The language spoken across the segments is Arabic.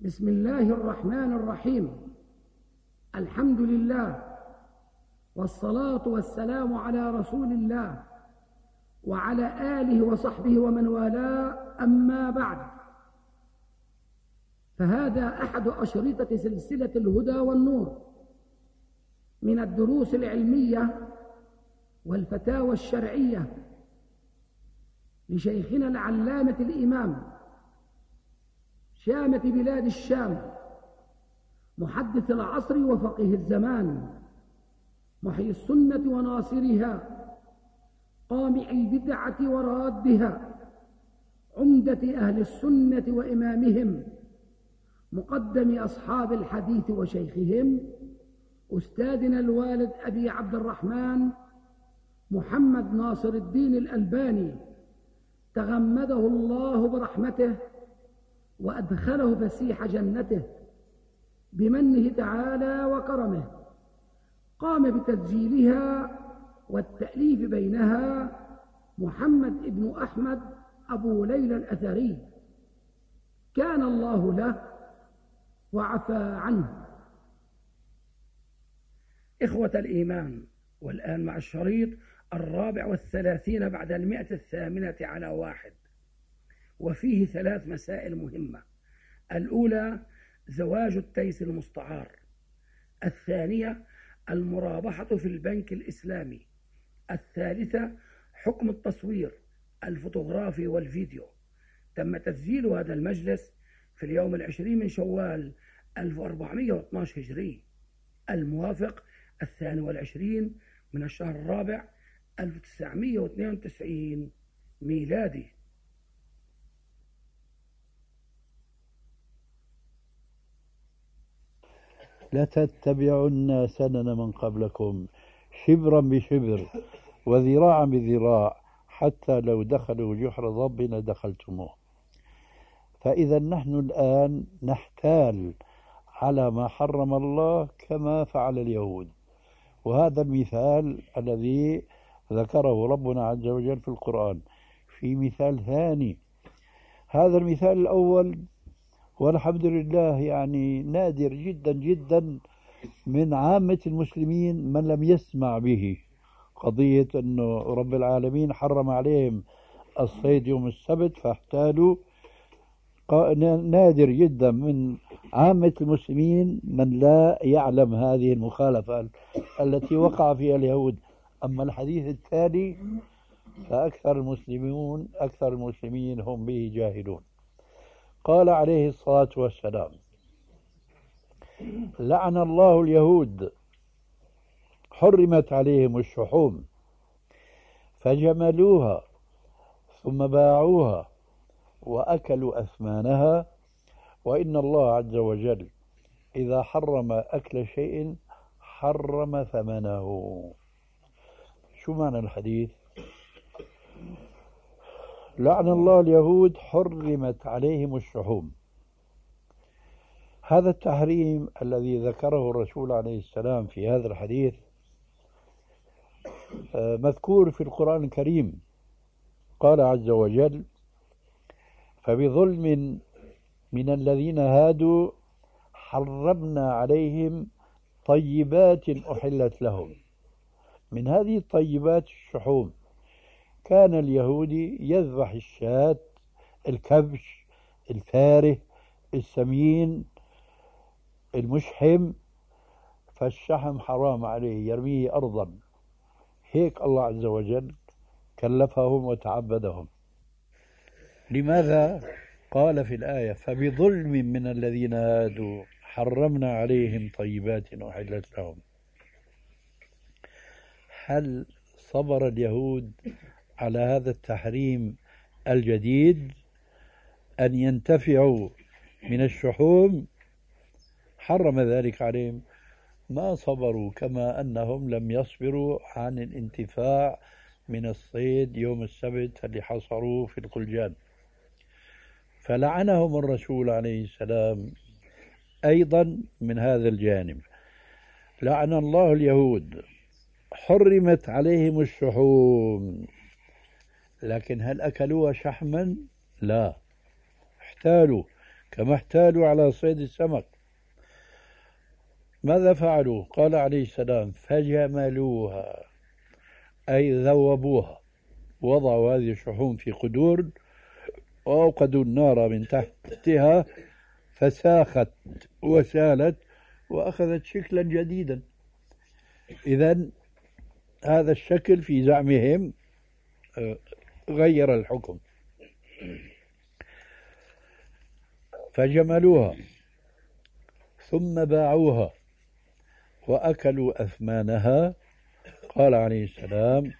بسم الله الرحمن الرحيم. الحمد لله والصلاة والسلام على رسول الله وعلى آله وصحبه ومن والاه. أما بعد فهذا أحد أشرطة سلسلة الهدى والنور من الدروس العلمية والفتاوى الشرعية لشيخنا العلامة الإمام شامة بلاد الشام محدث العصر وفقه الزمان محيي السنة وناصرها قامع البدعة ورادها عمدة أهل السنة وإمامهم مقدم أصحاب الحديث وشيخهم أستاذنا الوالد أبي عبد الرحمن محمد ناصر الدين الألباني تغمده الله برحمته وأدخله فسيح جنته بمنه تعالى وكرمه. قام بتسجيلها والتأليف بينها محمد ابن أحمد أبو ليلى الأثري. كان الله له وعفى عنه. إخوة الإيمان والآن مع الشريط الرابع والثلاثين بعد المئة الثامنة على واحد. وفيه ثلاث مسائل مهمة. الأولى زواج التيس المستعار. الثانية المرابحة في البنك الإسلامي. الثالثة حكم التصوير الفوتوغرافي والفيديو. تم تسجيل هذا المجلس في اليوم العشرين من شوال 1412 هجري. الموافق الثاني والعشرين من الشهر الرابع 1992 ميلادي. لتتبعن سنن من قبلكم شبرا بشبر وذراعا بذراع حتى لو دخلوا جحر ضب لدخلتموه فإذا نحن الآن نحتال على ما حرم الله كما فعل اليهود. وهذا المثال الذي ذكره ربنا عز وجل في القرآن في مثال ثاني. هذا المثال الأول والحمد لله يعني نادر جدا جدا من عامة المسلمين من لم يسمع به. قضية أنه رب العالمين حرم عليهم الصيد يوم السبت فاحتالوا. نادر جدا من عامة المسلمين من لا يعلم هذه المخالفة التي وقع فيها اليهود. أما الحديث التالي فأكثر المسلمون أكثر المسلمين هم به جاهلون. قال عليه الصلاة والسلام لعن الله اليهود حرمت عليهم الشحوم فجملوها ثم باعوها وأكلوا أثمانها وإن الله عز وجل إذا حرم أكل شيء حرم ثمنه. شو معنى الحديث؟ لعن الله اليهود حرمت عليهم الشحوم. هذا التحريم الذي ذكره الرسول عليه السلام في هذا الحديث آه، مذكور في القرآن الكريم. قال عز وجل فبظلم من الذين هادوا حرمنا عليهم طيبات أحلت لهم. من هذه الطيبات الشحوم كان اليهودي يذبح الشاة الكبش الفاره السمين المشحم فالشحم حرام عليه يرميه أرضا. هيك الله عز وجل كلفهم وتعبدهم. لماذا؟ قال في الآية فبظلم من الذين هادوا حرمنا عليهم طيبات أحلت لهم. هل صبر اليهود على هذا التحريم الجديد أن ينتفعوا من الشحوم. حرم ذلك عليهم. ما صبروا كما أنهم لم يصبروا عن الانتفاع من الصيد يوم السبت اللي حصروه في القلجان فلعنهم الرسول عليه السلام أيضا من هذا الجانب. لعن الله اليهود. حرمت عليهم الشحوم. لكن هل أكلوها شحما؟ لا. احتالوا كما احتالوا على صيد السمك. ماذا فعلوا؟ قال عليه السلام فجملوها أي ذوبوها. وضعوا هذه الشحوم في قدور وأوقدوا النار من تحتها فساخت وسالت وأخذت شكلا جديدا. إذا هذا الشكل في زعمهم آه، غير الحكم. فجملوها. ثم باعوها. وأكلوا أثمانها. قال عليه السلام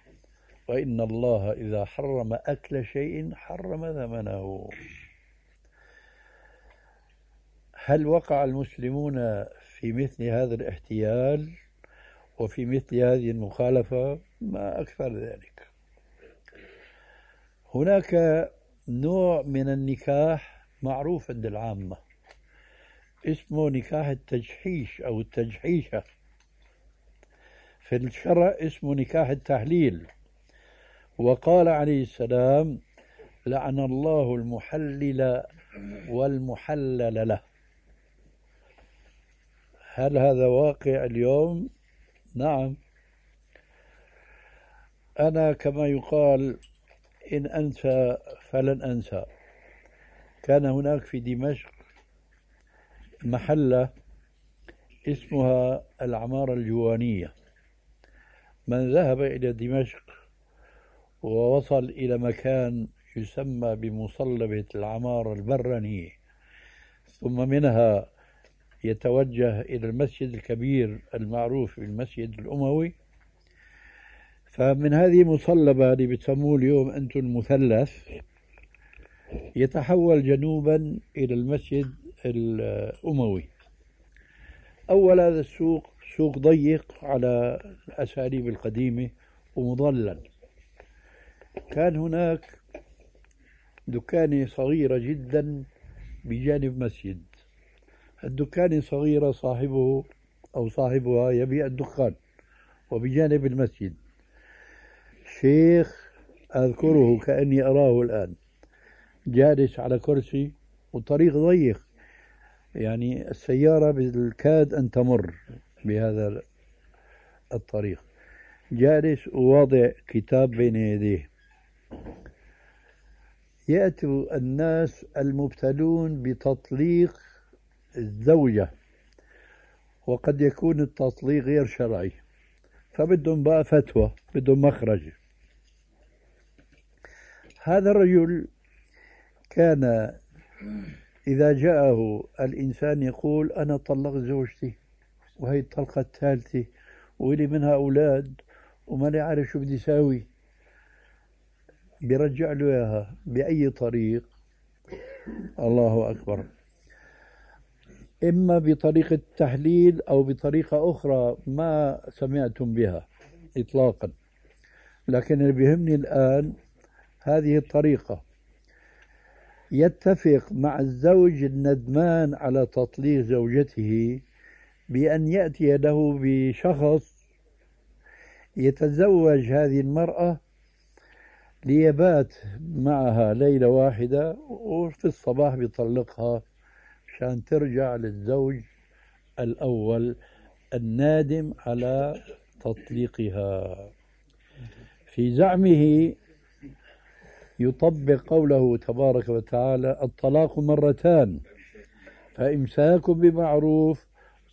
وإن الله إذا حرم أكل شيء حرم ثمنه. هل وقع المسلمون في مثل هذا الاحتيال وفي مثل هذه المخالفة؟ ما أكثر ذلك. هناك نوع من النكاح معروف عند العامة. اسمه نكاح التجحيش أو التجحيشة. في الشرع اسمه نكاح التحليل. وقال عليه السلام لعن الله المحلل والمحلل له. هل هذا واقع اليوم؟ نعم. أنا كما يقال إن أنسى فلن أنسى. كان هناك في دمشق محلة اسمها العمارة الجوانية. من ذهب إلى دمشق ووصل إلى مكان يسمى بمصلبة العمارة البرانية ثم منها يتوجه إلى المسجد الكبير المعروف بالمسجد الأموي فمن هذه المصلبة اللي بتسموه اليوم أنتم المثلث يتحول جنوبا إلى المسجد الأموي. أول هذا السوق سوق ضيق على الأساليب القديمة ومضلل كان هناك دكانة صغيرة جدا بجانب مسجد. الدكان صغيرة صاحبه أو صاحبها يبيع الدخان وبجانب المسجد. شيخ أذكره كأني أراه الآن. جالس على كرسي وطريق ضيق. يعني السيارة بالكاد أن تمر بهذا الطريق. جالس وواضع كتاب بين يديه. يأتي الناس المبتلون بتطليق الزوجة وقد يكون التطليق غير شرعي. فبدهم بقى فتوى بدهم مخرج. هذا الرجل كان إذا جاءه الإنسان يقول أنا طلقت زوجتي وهي الطلقة الثالثة وإلي منها أولاد وما لي عارف شو بدي ساوي بيرجع له إياها بأي طريق. الله أكبر. إما بطريقة تحليل أو بطريقة أخرى ما سمعتم بها إطلاقا. لكن اللي بيهمني الآن هذه الطريقة. يتفق مع الزوج الندمان على تطليق زوجته بأن يأتي له بشخص يتزوج هذه المرأة ليبات معها ليلة واحدة وفي الصباح بيطلقها مشان ترجع للزوج الأول النادم على تطليقها. في زعمه يطبق قوله تبارك وتعالى الطلاق مرتان فإمساك بمعروف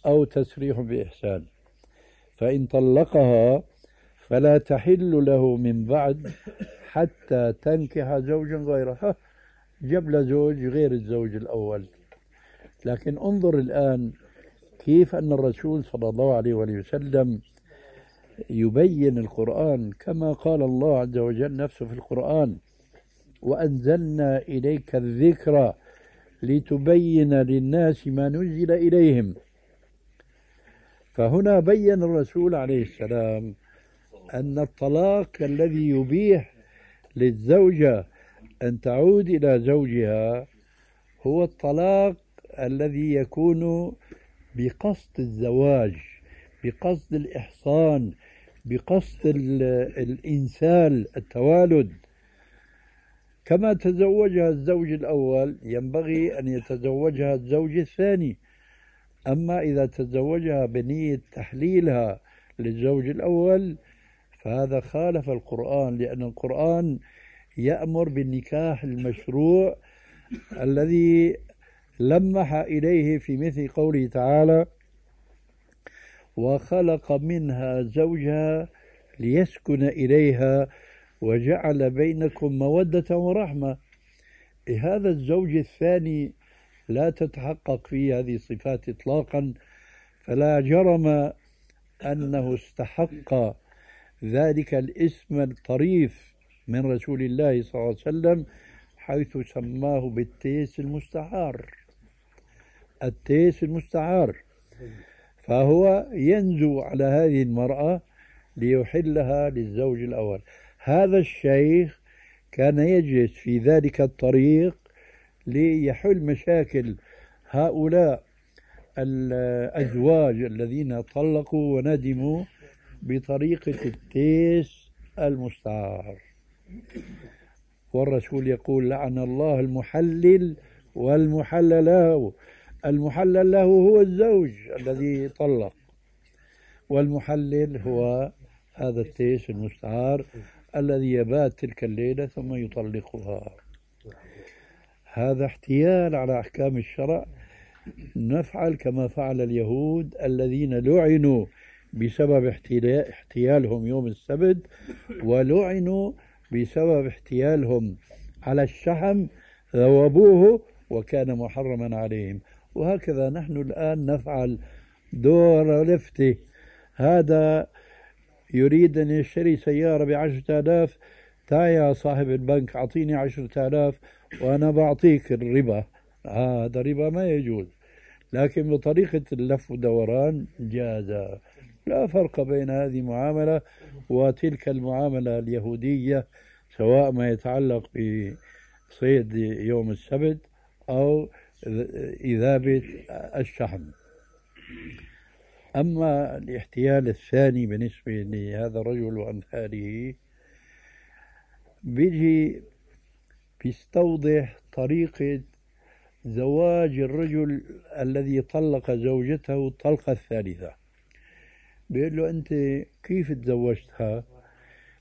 أو تسريح بإحسان. فإن طلقها فلا تحل له من بعد حتى تنكح زوجا غيره جاب له زوج غير الزوج الأول. لكن انظر الآن كيف أن الرسول صلى الله عليه وسلم يبين القرآن كما قال الله عز وجل نفسه في القرآن. وأنزلنا إليك الذكر لتبين للناس ما نزل إليهم. فهنا بين الرسول عليه السلام أن الطلاق الذي يبيح للزوجة أن تعود إلى زوجها هو الطلاق الذي يكون بقصد الزواج بقصد الإحصان بقصد الإنسال التوالد. كما تزوجها الزوج الأول ينبغي أن يتزوجها الزوج الثاني. أما إذا تزوجها بنية تحليلها للزوج الأول فهذا خالف القرآن لأن القرآن يأمر بالنكاح المشروع الذي لمح إليه في مثل قوله تعالى وخلق منها زوجها ليسكن إليها وجعل بينكم مودة ورحمة. هذا الزوج الثاني لا تتحقق فيه هذه الصفات إطلاقا فلا جرم أنه استحق ذلك الاسم الطريف من رسول الله صلى الله عليه وسلم حيث سماه بالتيس المستعار. التيس المستعار. فهو ينزو على هذه المرأة ليحلها للزوج الأول. هذا الشيخ كان يجلس في ذلك الطريق ليحل مشاكل هؤلاء الأزواج الذين طلقوا وندموا بطريقة التيس المستعار. والرسول يقول لعن الله المحلل والمحلل له المحلل له هو الزوج الذي طلق. والمحلل هو هذا التيس المستعار. الذي يبات تلك الليلة ثم يطلقها. هذا احتيال على أحكام الشرع. نفعل كما فعل اليهود الذين لعنوا بسبب احتيالهم يوم السبت ولعنوا بسبب احتيالهم على الشحم ذوبوه وكان محرما عليهم. وهكذا نحن الآن نفعل دور لفتة. هذا يريد أن يشتري سيارة بعشرة آلاف تعال يا صاحب البنك أعطيني عشرة آلاف وأنا بعطيك الربا. هذا ربا ما يجوز. لكن بطريقة اللف والدوران جاز. لا فرق بين هذه المعاملة وتلك المعاملة اليهودية سواء ما يتعلق بصيد يوم السبت أو إذابة الشحم أما الاحتيال الثاني بالنسبة لهذا الرجل وأمثاله بيجي بيستوضح طريقة زواج الرجل الذي طلق زوجته الطلقة الثالثة بيقول له أنت كيف تزوجتها؟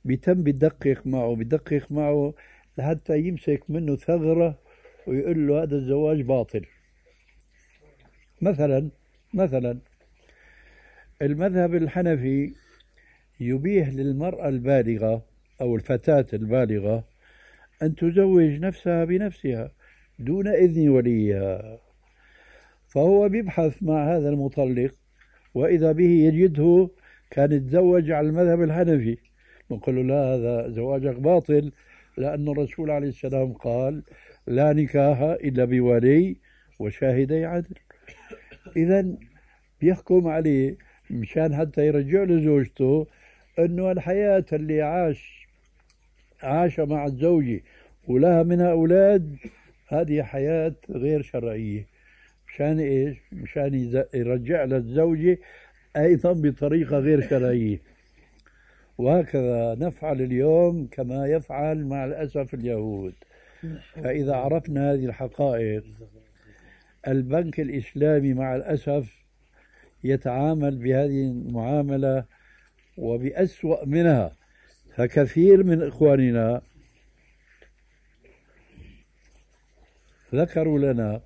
بيتم بدقق معه بدقق معه لحتى يمسك منه ثغرة ويقول له هذا الزواج باطل. مثلا مثلا المذهب الحنفي يبيح للمرأة البالغة أو الفتاة البالغة أن تزوج نفسها بنفسها دون إذن وليها فهو بيبحث مع هذا المطلق وإذا به يجده كان يتزوج على المذهب الحنفي. نقول له لا هذا زواجك باطل لأن الرسول عليه السلام قال لا نكاح إلا بولي وشاهدي عدل. إذا بيحكم عليه مشان حتى يرجع له زوجته إنه الحياة اللي عاش عاش مع الزوجة ولها منها أولاد هذه حياة غير شرعية. مشان إيش؟ مشان يرجع لها الزوجة أيضا بطريقة غير شرعية. وهكذا نفعل اليوم كما يفعل مع الأسف اليهود. فإذا عرفنا هذه الحقائق البنك الإسلامي مع الأسف يتعامل بهذه المعاملة وبأسوأ منها. فكثير من إخواننا ذكروا لنا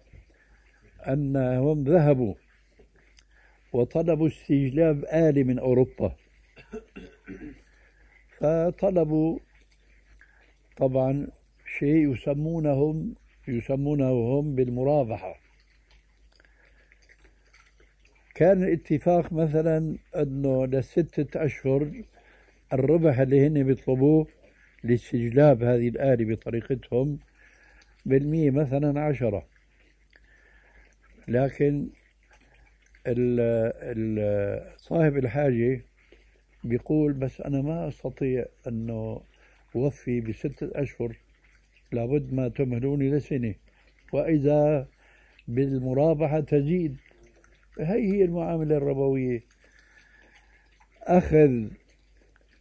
أنهم ذهبوا وطلبوا استجلاب آلي من أوروبا. فطلبوا طبعا شيء يسمونهم يسمونه هم بالمرابحة كان الاتفاق مثلا أنه لستة أشهر الربح اللي هن بيطلبوه لاستجلاب هذه الآلة بطريقتهم بالمية مثلا عشرة. لكن صاحب الحاجة بيقول بس أنا ما أستطيع أنه أوفي بستة أشهر لابد ما تمهلوني لسنة وإذا بالمرابحة تزيد. هي هي المعاملة الربوية. أخذ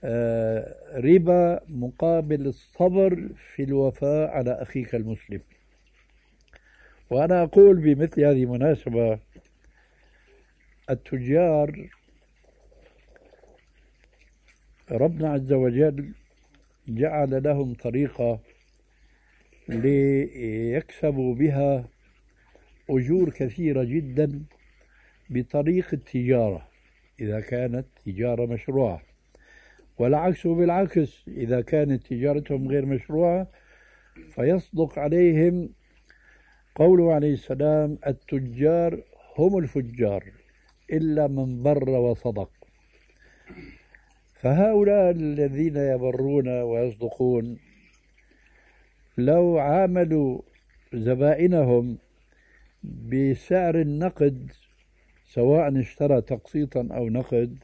آه، ربا مقابل الصبر في الوفاء على أخيك المسلم. وأنا أقول بمثل هذه المناسبة التجار ربنا عز وجل جعل لهم طريقة ليكسبوا بها أجور كثيرة جدا. بطريق التجارة إذا كانت تجارة مشروعة. والعكس بالعكس إذا كانت تجارتهم غير مشروعة فيصدق عليهم قوله عليه السلام التجار هم الفجار إلا من بر وصدق. فهؤلاء الذين يبرون ويصدقون لو عاملوا زبائنهم بسعر النقد سواء اشترى تقسيطا أو نقد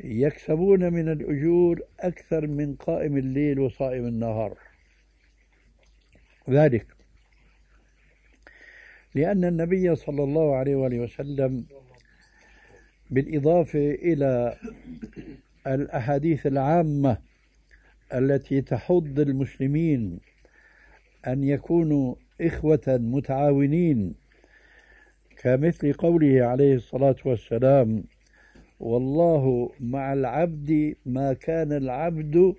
يكسبون من الأجور أكثر من قائم الليل وصائم النهار. ذلك لأن النبي صلى الله عليه وآله وسلم بالإضافة إلى الأحاديث العامة التي تحض المسلمين أن يكونوا إخوة متعاونين كمثل قوله عليه الصلاة والسلام والله مع العبد ما كان العبد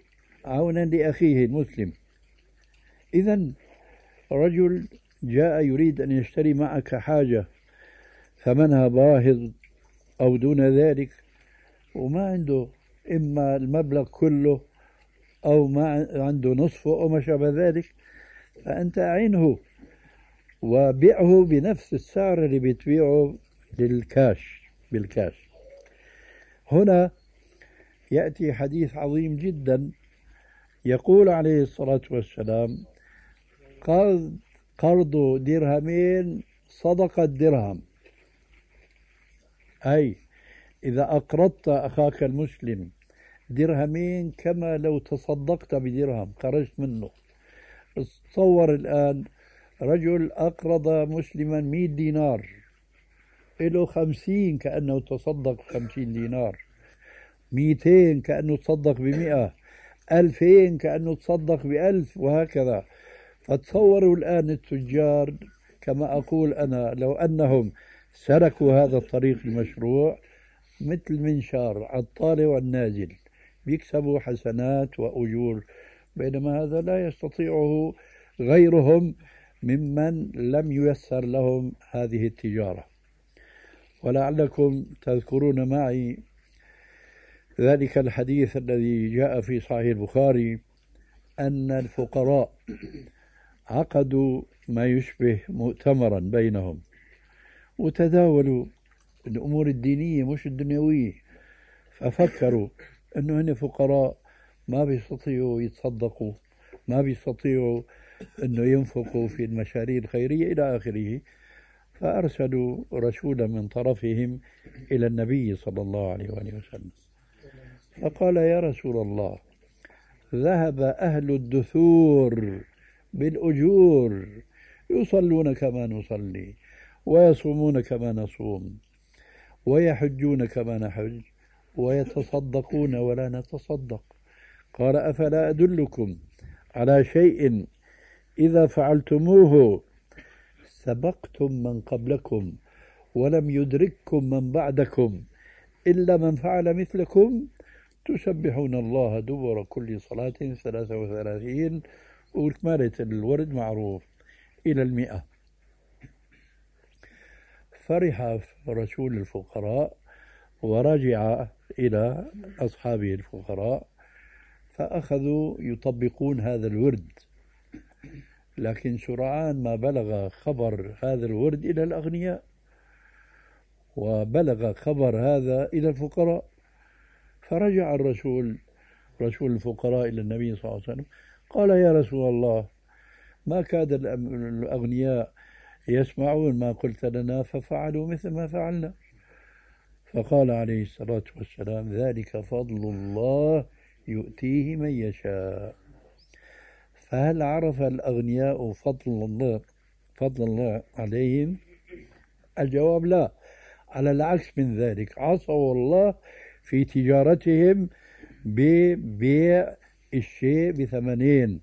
عونا لأخيه المسلم. إذا رجل جاء يريد أن يشتري معك حاجة ثمنها باهظ أو دون ذلك وما عنده إما المبلغ كله أو ما عنده نصفه أو ما شابه ذلك فأنت أعينه. وبيعه بنفس السعر اللي بتبيعه بالكاش بالكاش. هنا يأتي حديث عظيم جدا. يقول عليه الصلاة والسلام قرض قرض درهمين صدقة درهم أي إذا أقرضت أخاك المسلم درهمين كما لو تصدقت بدرهم خرجت منه. تصور الآن رجل أقرض مسلما مئة دينار. له خمسين كأنه تصدق بخمسين دينار. مئتين كأنه تصدق بمئة. ألفين كأنه تصدق بألف وهكذا. فتصوروا الآن التجار كما أقول أنا لو أنهم سلكوا هذا الطريق المشروع مثل منشار على الطالع والنازل. بيكسبوا حسنات وأجور بينما هذا لا يستطيعه غيرهم. ممن لم ييسر لهم هذه التجارة. ولعلكم تذكرون معي ذلك الحديث الذي جاء في صحيح البخاري أن الفقراء عقدوا ما يشبه مؤتمرا بينهم. وتداولوا الأمور الدينية مش الدنيوية. ففكروا أنه هن فقراء ما بيستطيعوا يتصدقوا ما بيستطيعوا أنه ينفقوا في المشاريع الخيرية إلى آخره. فأرسلوا رسولا من طرفهم إلى النبي صلى الله عليه وآله وسلم. فقال يا رسول الله ذهب أهل الدثور بالأجور يصلون كما نصلي ويصومون كما نصوم ويحجون كما نحج ويتصدقون ولا نتصدق. قال أفلا أدلكم على شيء إذا فعلتموه سبقتم من قبلكم ولم يدرككم من بعدكم إلا من فعل مثلكم تسبحون الله دبر كل صلاة ثلاثة وثلاثين وكمالة الورد معروف إلى المئة. فرح رسول الفقراء ورجع إلى أصحابه الفقراء فأخذوا يطبقون هذا الورد. لكن سرعان ما بلغ خبر هذا الورد إلى الأغنياء وبلغ خبر هذا إلى الفقراء. فرجع الرسول رسول الفقراء إلى النبي صلى الله عليه وسلم قال يا رسول الله ما كاد الأغنياء يسمعون ما قلت لنا ففعلوا مثل ما فعلنا. فقال عليه الصلاة والسلام ذلك فضل الله يؤتيه من يشاء. فهل عرف الأغنياء فضل الله فضل الله عليهم؟ الجواب لا. على العكس من ذلك عصوا الله في تجارتهم ببيع الشيء بثمنين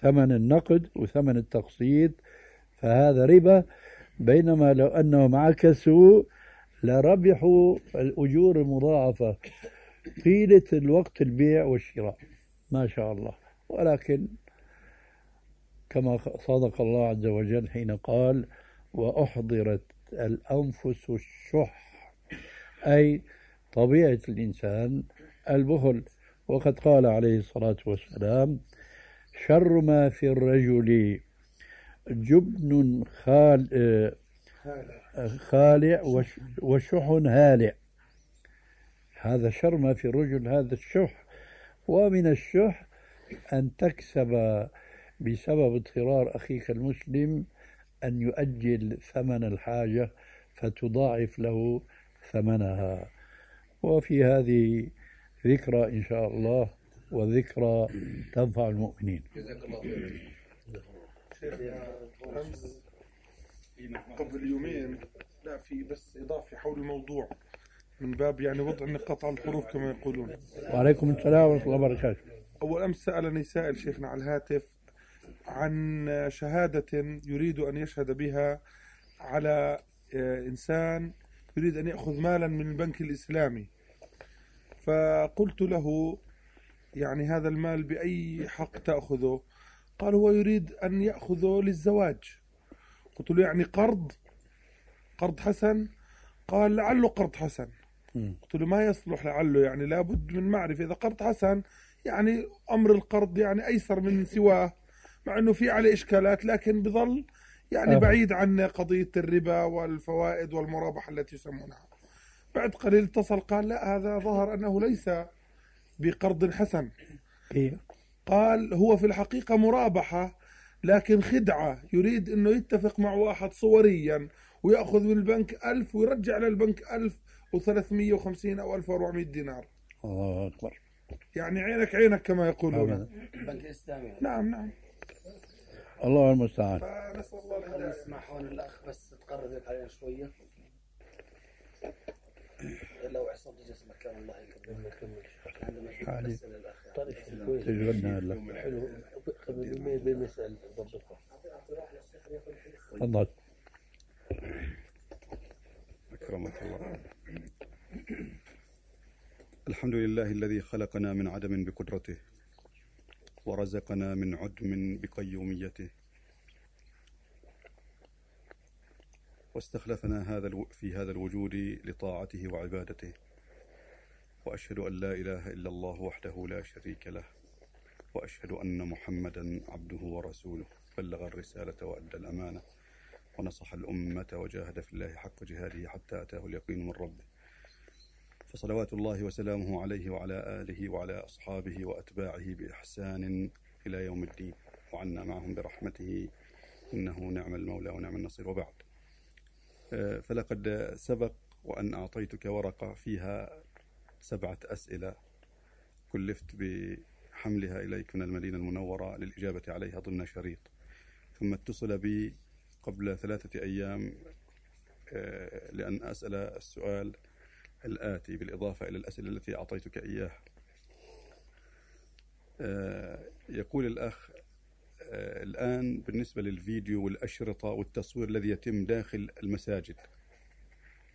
ثمن النقد وثمن التقسيط. فهذا ربا. بينما لو أنهم عكسوا لربحوا الأجور المضاعفة. طيلة الوقت البيع والشراء. ما شاء الله. ولكن كما صدق الله عز وجل حين قال وأحضرت الأنفس الشح أي طبيعة الإنسان البخل. وقد قال عليه الصلاة والسلام شر ما في الرجل جبن خال خالع وشح هالع هذا شر ما في الرجل هذا الشح. ومن الشح أن تكسب بسبب اضطرار أخيك المسلم أن يؤجل ثمن الحاجة فتضاعف له ثمنها. وفي هذه ذكرى إن شاء الله وذكرى تنفع المؤمنين. جزاك الله قبل يومين لا في بس إضافة حول الموضوع من باب يعني وضع النقاط على الحروف كما يقولون. وعليكم السلام ورحمة الله وبركاته. أول أمس سألني سائل شيخنا على الهاتف عن شهادة يريد أن يشهد بها على آه، إنسان يريد أن يأخذ مالا من البنك الإسلامي. فقلت له يعني هذا المال بأي حق تأخذه؟ قال هو يريد أن يأخذه للزواج. قلت له يعني قرض؟ قرض حسن؟ قال لعله قرض حسن. قلت له ما يصلح لعله؟ يعني لابد من معرفة. إذا قرض حسن يعني أمر القرض يعني أيسر من سواه. مع أنه في عليه إشكالات لكن بظل يعني بعيد عن قضية الربا والفوائد والمرابحة التي يسمونها. بعد قليل اتصل قال لا هذا ظهر أنه ليس بقرض حسن. إيه. قال هو في الحقيقة مرابحة لكن خدعة يريد أنه يتفق مع واحد صوريا ويأخذ من البنك ألف ويرجع للبنك ألف وثلاثمية وخمسين أو ألف وأربعمية دينار. الله أكبر. يعني عينك عينك كما يقولون. البنك الإسلامي. نعم نعم. الله المستعان. فنسأل الله نسمح هون الأخ بس تقرب علينا شوية لو عصمت جسمك كان الله يكرمك حالي تشغلنا هلا حلو قبل بنسأل ضبطها تفضل. أكرمك الله. الحمد لله الذي خلقنا من عدم بقدرته. ورزقنا من عدم بقيوميته. واستخلفنا هذا في هذا الوجود لطاعته وعبادته. وأشهد أن لا إله إلا الله وحده لا شريك له. وأشهد أن محمدا عبده ورسوله. بلغ الرسالة وأدى الأمانة. ونصح الأمة وجاهد في الله حق جهاده حتى أتاه اليقين من ربه. فصلوات الله وسلامه عليه وعلى آله وعلى أصحابه وأتباعه بإحسان إلى يوم الدين. وعنا معهم برحمته. إنه نعم المولى ونعم النصير. وبعد. آه، فلقد سبق وأن أعطيتك ورقة فيها سبعة أسئلة. كلفت بحملها إليك من المدينة المنورة للإجابة عليها ضمن شريط. ثم اتصل بي قبل ثلاثة أيام آه، لأن أسأل السؤال الآتي بالإضافة إلى الأسئلة التي أعطيتك إياها. آه، يقول الأخ آه، الآن بالنسبة للفيديو والأشرطة والتصوير الذي يتم داخل المساجد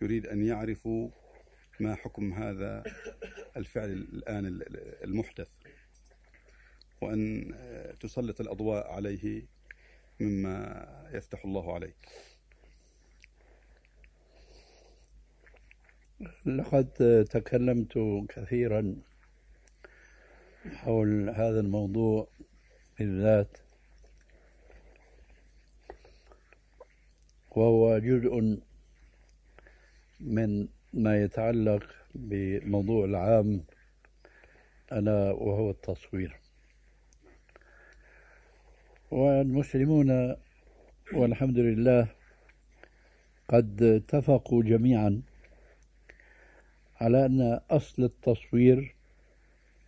يريد أن يعرفوا ما حكم هذا الفعل الآن المحدث وأن آه، تسلط الأضواء عليه مما يفتح الله عليك لقد تكلمت كثيرا حول هذا الموضوع بالذات وهو جزء من ما يتعلق بالموضوع العام ألا وهو التصوير. والمسلمون والحمد لله قد اتفقوا جميعا على أن أصل التصوير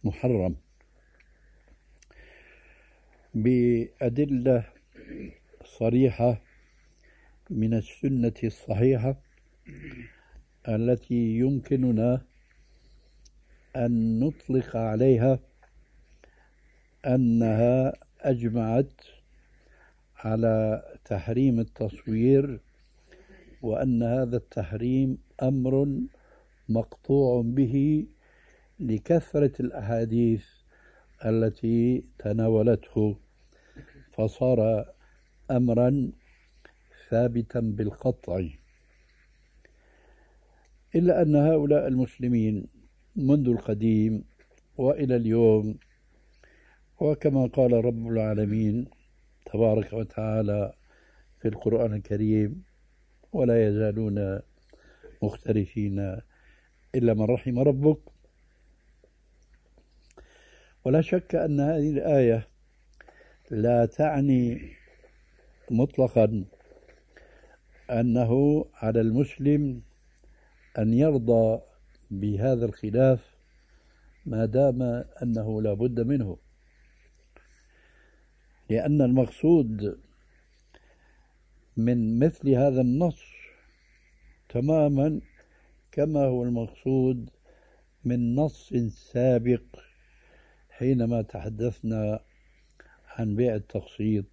محرم. بأدلة صريحة من السنة الصحيحة التي يمكننا أن نطلق عليها أنها أجمعت على تحريم التصوير وأن هذا التحريم أمر مقطوع به لكثرة الأحاديث التي تناولته فصار أمرا ثابتا بالقطع. إلا أن هؤلاء المسلمين منذ القديم وإلى اليوم وكما قال رب العالمين تبارك وتعالى في القرآن الكريم ولا يزالون مختلفين إلا من رحم ربك. ولا شك أن هذه الآية لا تعني مطلقا أنه على المسلم أن يرضى بهذا الخلاف ما دام أنه لا بد منه. لأن المقصود من مثل هذا النص تماما كما هو المقصود من نص سابق حينما تحدثنا عن بيع التقسيط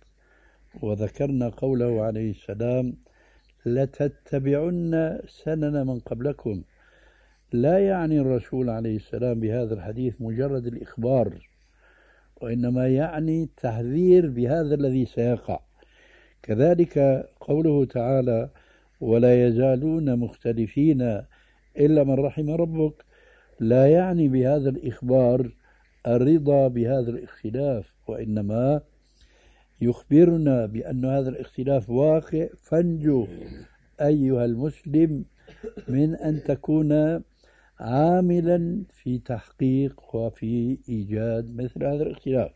وذكرنا قوله عليه السلام لتتبعن سنن من قبلكم. لا يعني الرسول عليه السلام بهذا الحديث مجرد الإخبار وإنما يعني التحذير بهذا الذي سيقع. كذلك قوله تعالى ولا يزالون مختلفين إلا من رحم ربك لا يعني بهذا الإخبار الرضا بهذا الاختلاف وإنما يخبرنا بأن هذا الاختلاف واقع. فانجو أيها المسلم من أن تكون عاملا في تحقيق وفي إيجاد مثل هذا الاختلاف.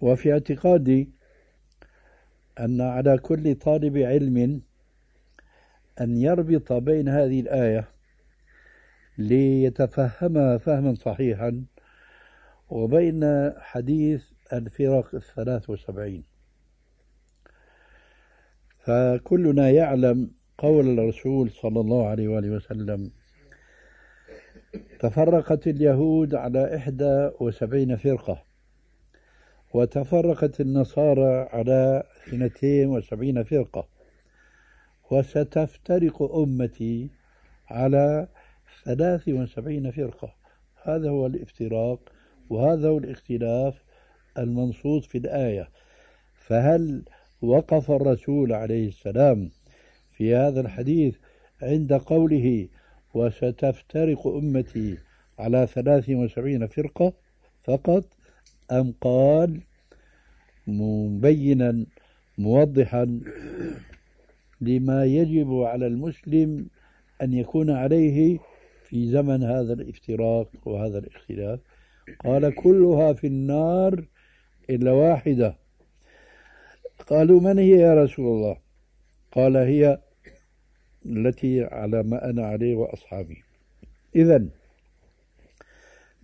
وفي اعتقادي أن على كل طالب علم أن يربط بين هذه الآية ليتفهمها فهما صحيحا وبين حديث الفرق الثلاث وسبعين. فكلنا يعلم قول الرسول صلى الله عليه وآله وسلم تفرقت اليهود على إحدى وسبعين فرقة وتفرقت النصارى على اثنتين وسبعين فرقة. وستفترق أمتي على ثلاث وسبعين فرقة. هذا هو الافتراق وهذا هو الاختلاف المنصوص في الآية. فهل وقف الرسول عليه السلام في هذا الحديث عند قوله وستفترق أمتي على ثلاث وسبعين فرقة فقط أم قال مبينا موضحا لما يجب على المسلم أن يكون عليه في زمن هذا الافتراق وهذا الاختلاف. قال كلها في النار إلا واحدة. قالوا من هي يا رسول الله؟ قال هي التي على ما أنا عليه وأصحابي. إذا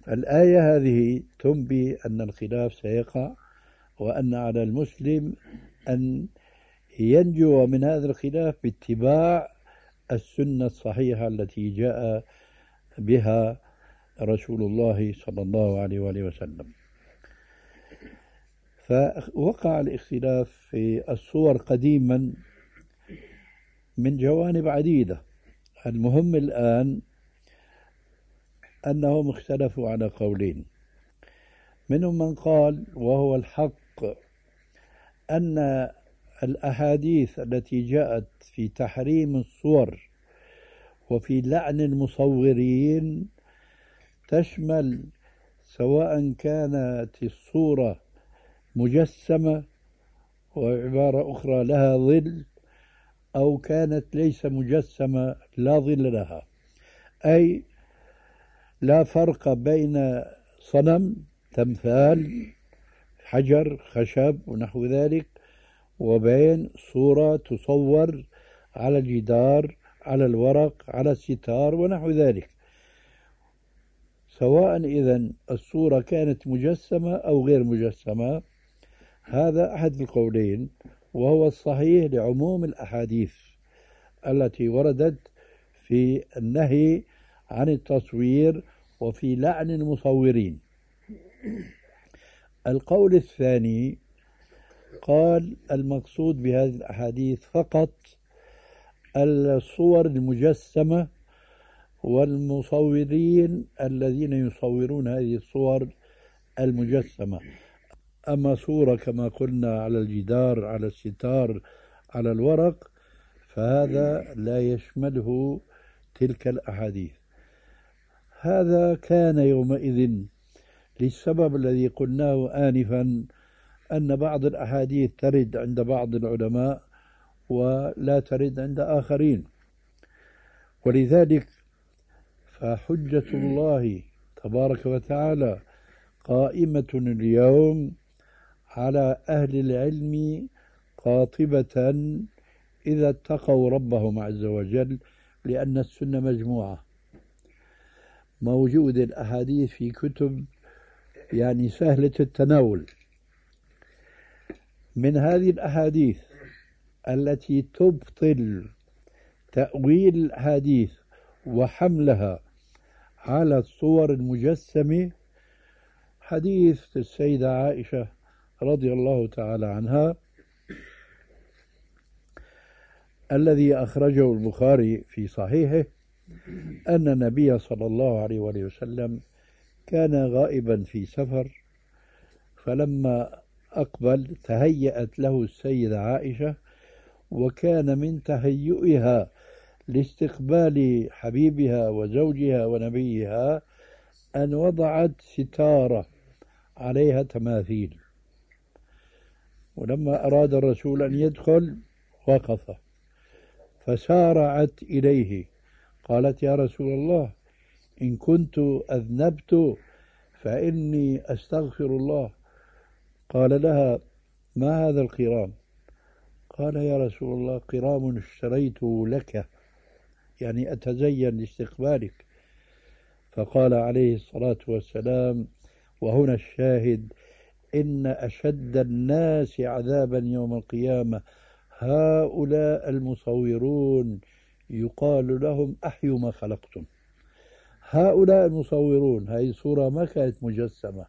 الآية هذه تنبي أن الخلاف سيقع وأن على المسلم أن ينجو من هذا الخلاف باتباع السنة الصحيحة التي جاء بها رسول الله صلى الله عليه وآله وسلم. فوقع الاختلاف في الصور قديما من جوانب عديدة. المهم الآن أنهم اختلفوا على قولين. منهم من قال وهو الحق أن الأحاديث التي جاءت في تحريم الصور وفي لعن المصورين تشمل سواء كانت الصورة مجسمة وعبارة أخرى لها ظل أو كانت ليس مجسمة لا ظل لها. أي لا فرق بين صنم تمثال حجر خشب ونحو ذلك. وبين صورة تصور على الجدار على الورق على الستار ونحو ذلك. سواء إذا الصورة كانت مجسمة أو غير مجسمة هذا أحد القولين وهو الصحيح لعموم الأحاديث التي وردت في النهي عن التصوير وفي لعن المصورين. القول الثاني قال المقصود بهذه الأحاديث فقط الصور المجسمة والمصورين الذين يصورون هذه الصور المجسمة. أما صورة كما قلنا على الجدار على الستار على الورق فهذا لا يشمله تلك الأحاديث. هذا كان يومئذ للسبب الذي قلناه آنفا أن بعض الأحاديث ترد عند بعض العلماء ولا ترد عند آخرين. ولذلك فحجة الله تبارك وتعالى قائمة اليوم على أهل العلم قاطبة إذا اتقوا ربهم عز وجل لأن السنة مجموعة. موجود الأحاديث في كتب يعني سهلة التناول. من هذه الأحاديث التي تبطل تأويل الأحاديث وحملها على الصور المجسمة حديث السيدة عائشة رضي الله تعالى عنها الذي أخرجه البخاري في صحيحه أن النبي صلى الله عليه وسلم كان غائبا في سفر فلما أقبل تهيأت له السيدة عائشة وكان من تهيئها لاستقبال حبيبها وزوجها ونبيها أن وضعت ستارة عليها تماثيل. ولما أراد الرسول أن يدخل وقف. فسارعت إليه. قالت يا رسول الله إن كنت أذنبت فإني أستغفر الله. قال لها ما هذا القرام قال يا رسول الله قرام اشتريته لك يعني أتزين لاستقبالك. فقال عليه الصلاة والسلام وهنا الشاهد إن أشد الناس عذابا يوم القيامة هؤلاء المصورون يقال لهم أحيوا ما خلقتم. هؤلاء المصورون هذه الصورة ما كانت مجسمة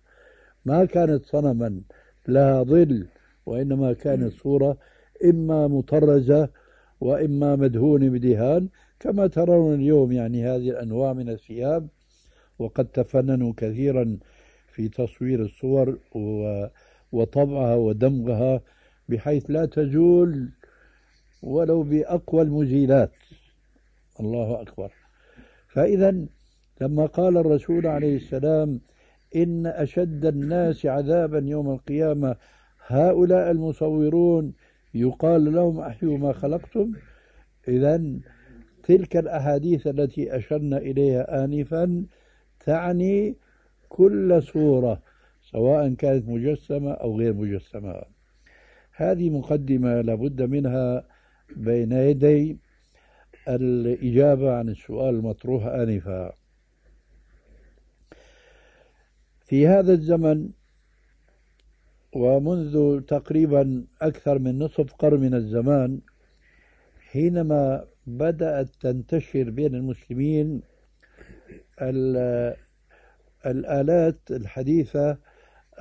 ما كانت صنما لها ظل وإنما كانت صورة إما مطرزة وإما مدهونة بدهان كما ترون اليوم يعني هذه الأنواع من الثياب. وقد تفننوا كثيرا في تصوير الصور وطبعها ودمغها بحيث لا تزول ولو بأقوى المزيلات الله أكبر. فإذا لما قال الرسول عليه السلام إن أشد الناس عذابا يوم القيامة. هؤلاء المصورون يقال لهم أحيوا ما خلقتم. إذا تلك الأحاديث التي أشرنا إليها آنفا تعني كل صورة سواء كانت مجسمة أو غير مجسمة. هذه مقدمة لابد منها بين يدي الإجابة عن السؤال المطروح آنفا. في هذا الزمن ومنذ تقريبا أكثر من نصف قرن من الزمان حينما بدأت تنتشر بين المسلمين الآلات الحديثة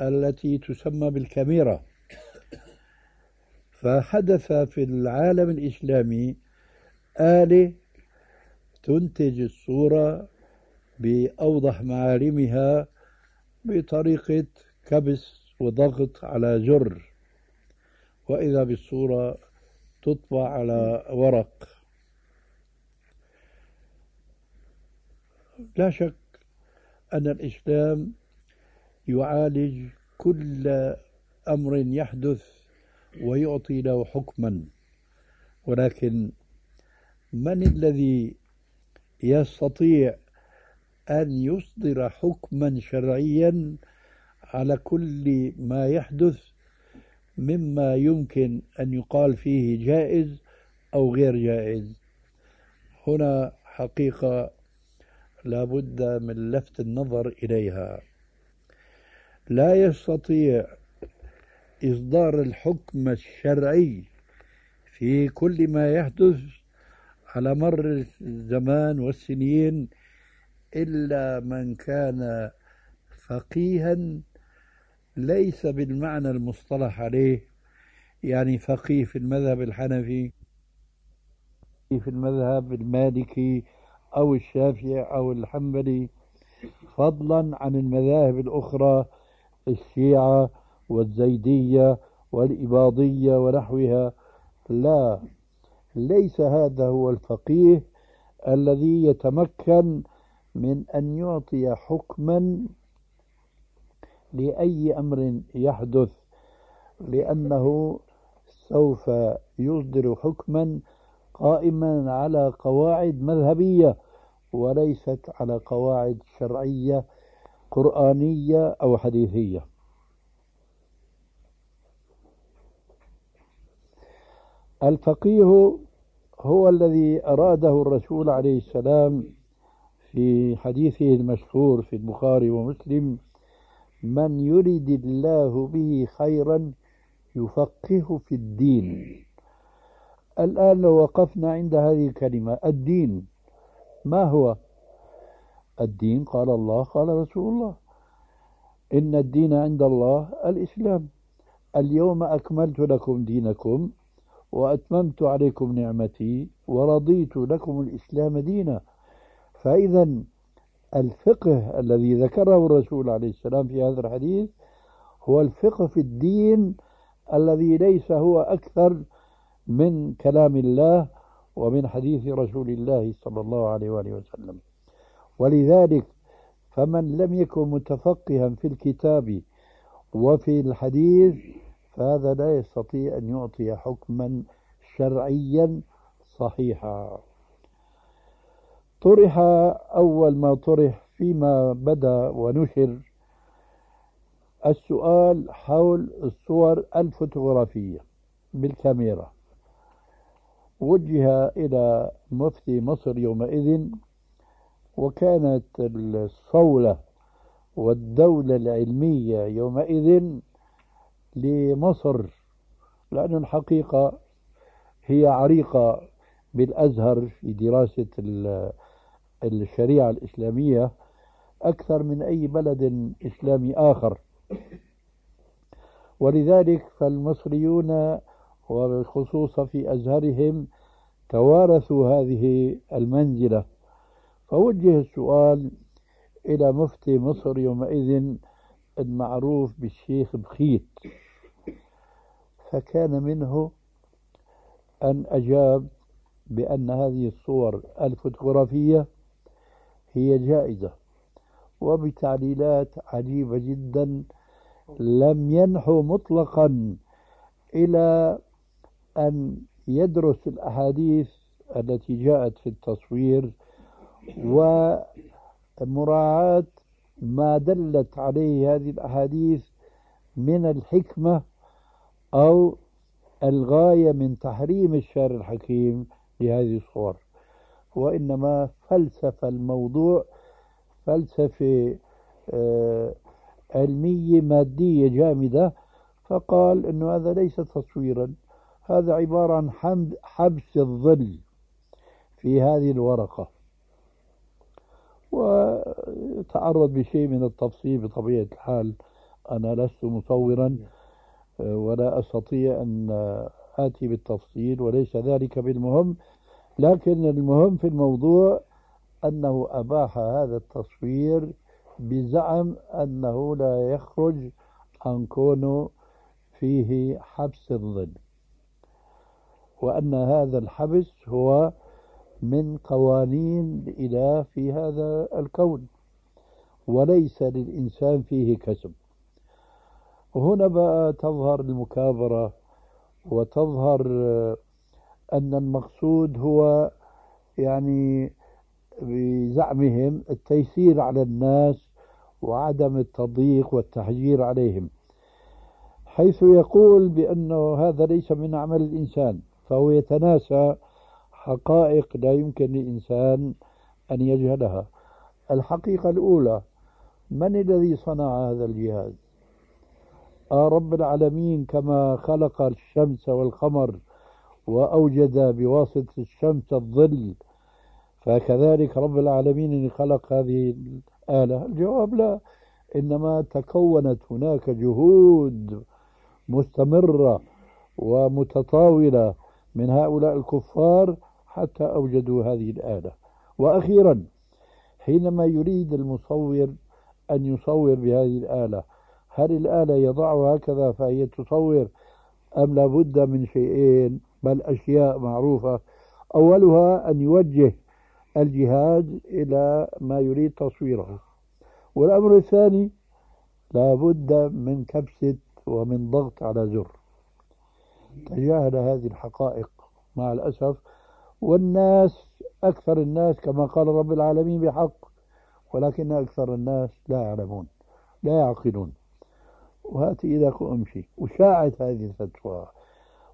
التي تسمى بالكاميرا. فحدث في العالم الإسلامي آلة تنتج الصورة بأوضح معالمها بطريقة كبس وضغط على زر وإذا بالصورة تطبع على ورق. لا شك أن الإسلام يعالج كل أمر يحدث ويعطي له حكما. ولكن من الذي يستطيع أن يصدر حكما شرعيا على كل ما يحدث مما يمكن أن يقال فيه جائز أو غير جائز. هنا حقيقة لا بد من لفت النظر إليها. لا يستطيع إصدار الحكم الشرعي في كل ما يحدث على مر الزمان والسنين إلا من كان فقيها ليس بالمعنى المصطلح عليه. يعني فقيه في المذهب الحنفي في المذهب المالكي أو الشافعي أو الحنبلي فضلا عن المذاهب الأخرى الشيعة والزيدية والإباضية ونحوها. لا ليس هذا هو الفقيه الذي يتمكن من أن يعطي حكما لأي أمر يحدث لأنه سوف يصدر حكما قائما على قواعد مذهبية وليست على قواعد شرعية قرآنية أو حديثية. الفقيه هو الذي أراده الرسول عليه السلام في حديثه المشهور في البخاري ومسلم من يرد الله به خيرا يفقهه في الدين. الآن لو وقفنا عند هذه الكلمة الدين ما هو؟ الدين قال الله قال رسول الله. إن الدين عند الله الإسلام. اليوم أكملت لكم دينكم وأتممت عليكم نعمتي ورضيت لكم الإسلام دينا. فإذا الفقه الذي ذكره الرسول عليه السلام في هذا الحديث هو الفقه في الدين الذي ليس هو أكثر من كلام الله ومن حديث رسول الله صلى الله عليه وآله وسلم. ولذلك فمن لم يكن متفقها في الكتاب وفي الحديث فهذا لا يستطيع أن يعطي حكما شرعيا صحيحا. طرح أول ما طرح فيما بدا ونشر السؤال حول الصور الفوتوغرافية بالكاميرا. وجه إلى مفتي مصر يومئذ وكانت الصولة والدولة العلمية يومئذ لمصر لأن الحقيقة هي عريقة بالأزهر في دراسة الشريعة الإسلامية أكثر من أي بلد إسلامي آخر. ولذلك فالمصريون وبخصوص في أزهرهم توارثوا هذه المنزلة. فوجه السؤال إلى مفتي مصر يومئذ المعروف بالشيخ بخيت. فكان منه أن أجاب بأن هذه الصور الفوتوغرافية هي جائزة. وبتعليلات عجيبة جدا لم ينحو مطلقا إلى أن يدرس الأحاديث التي جاءت في التصوير ومراعاة ما دلت عليه هذه الأحاديث من الحكمة أو الغاية من تحريم الشعر الحكيم لهذه الصور. وإنما فلسفة الموضوع فلسفة آه، علمية مادية جامدة فقال أنه هذا ليس تصويرا هذا عبارة عن حبس الظل في هذه الورقة. وتعرض بشيء من التفصيل بطبيعة الحال أنا لست مصورا ولا أستطيع أن آتي بالتفصيل وليس ذلك بالمهم لكن المهم في الموضوع أنه أباح هذا التصوير بزعم أنه لا يخرج عن كونه فيه حبس الظل وأن هذا الحبس هو من قوانين الإله في هذا الكون وليس للإنسان فيه كسب. وهنا بقى تظهر المكابرة وتظهر أن المقصود هو يعني بزعمهم التيسير على الناس وعدم التضييق والتحجير عليهم حيث يقول بأنه هذا ليس من عمل الإنسان فهو يتناسى حقائق لا يمكن للإنسان أن يجهلها. الحقيقة الأولى من الذي صنع هذا الجهاز؟ آه رب العالمين كما خلق الشمس والقمر وأوجد بواسطة الشمس الظل فكذلك رب العالمين خلق هذه الآلة. الجواب لا إنما تكونت هناك جهود مستمرة ومتطاولة من هؤلاء الكفار حتى أوجدوا هذه الآلة. وأخيرا حينما يريد المصور أن يصور بهذه الآلة هل الآلة يضعها هكذا فهي تصور أم لابد من شيئين؟ بل أشياء معروفة. أولها أن يوجه الجهاز إلى ما يريد تصويره. والأمر الثاني لابد من كبسة ومن ضغط على زر. تجاهل هذه الحقائق مع الأسف والناس أكثر الناس كما قال رب العالمين بحق ولكن أكثر الناس لا يعلمون لا يعقلون. وهاتي إيدك وامشي وشاعت هذه الفتوى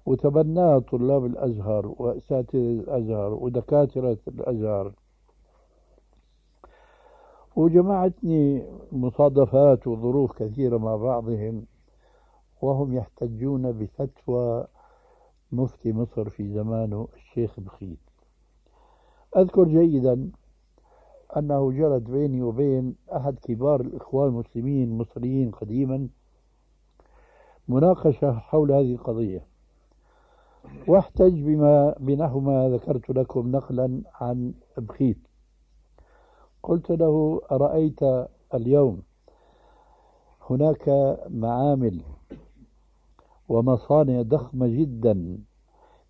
وتبناها طلاب الأزهر وأساتذة الأزهر ودكاترة الأزهر. وجمعتني مصادفات وظروف كثيرة مع بعضهم وهم يحتجون بفتوى مفتي مصر في زمانه الشيخ بخيت. أذكر جيدا أنه جرت بيني وبين أحد كبار الإخوان المسلمين المصريين قديما مناقشة حول هذه القضية. واحتج بما بنحو ما ذكرت لكم نقلا عن بخيت قلت له أرأيت اليوم هناك معامل ومصانع ضخمة جدا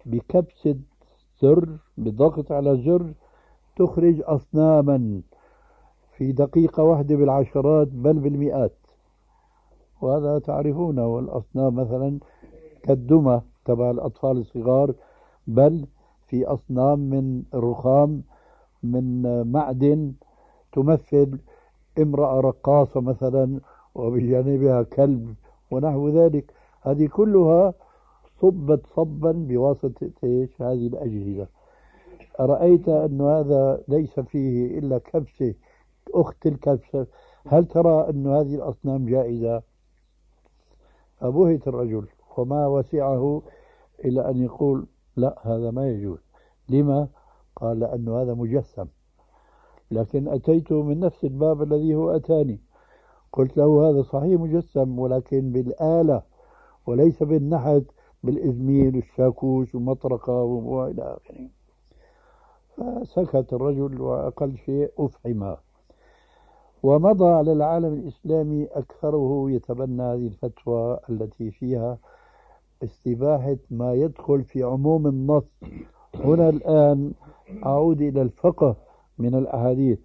بكبسة زر بضغط على زر تخرج أصناما في دقيقة واحدة بالعشرات بل بالمئات. وهذا تعرفونه والأصنام مثلا كالدمى. تبع الأطفال الصغار بل في أصنام من رخام من معدن تمثل امرأة رقاصة مثلا وبجانبها كلب ونحو ذلك. هذه كلها صبت صبا بواسطة إيش؟ هذه الأجهزة. أرأيت أن هذا ليس فيه إلا كبسة أخت الكبسة. هل ترى أن هذه الأصنام جائزة؟ فبهت الرجل. وما وسعه إلى أن يقول لا هذا ما يجوز. لما؟ قال لأن هذا مجسم. لكن أتيت من نفس الباب الذي هو أتاني. قلت له هذا صحيح مجسم ولكن بالآلة وليس بالنحت بالإزميل والشاكوش والمطرقة وإلى آخره. فسكت الرجل وأقل شيء أفحمه. ومضى على العالم الإسلامي أكثره يتبنى هذه الفتوى التي فيها استباحة ما يدخل في عموم النص. هنا الآن أعود إلى الفقه من الأحاديث.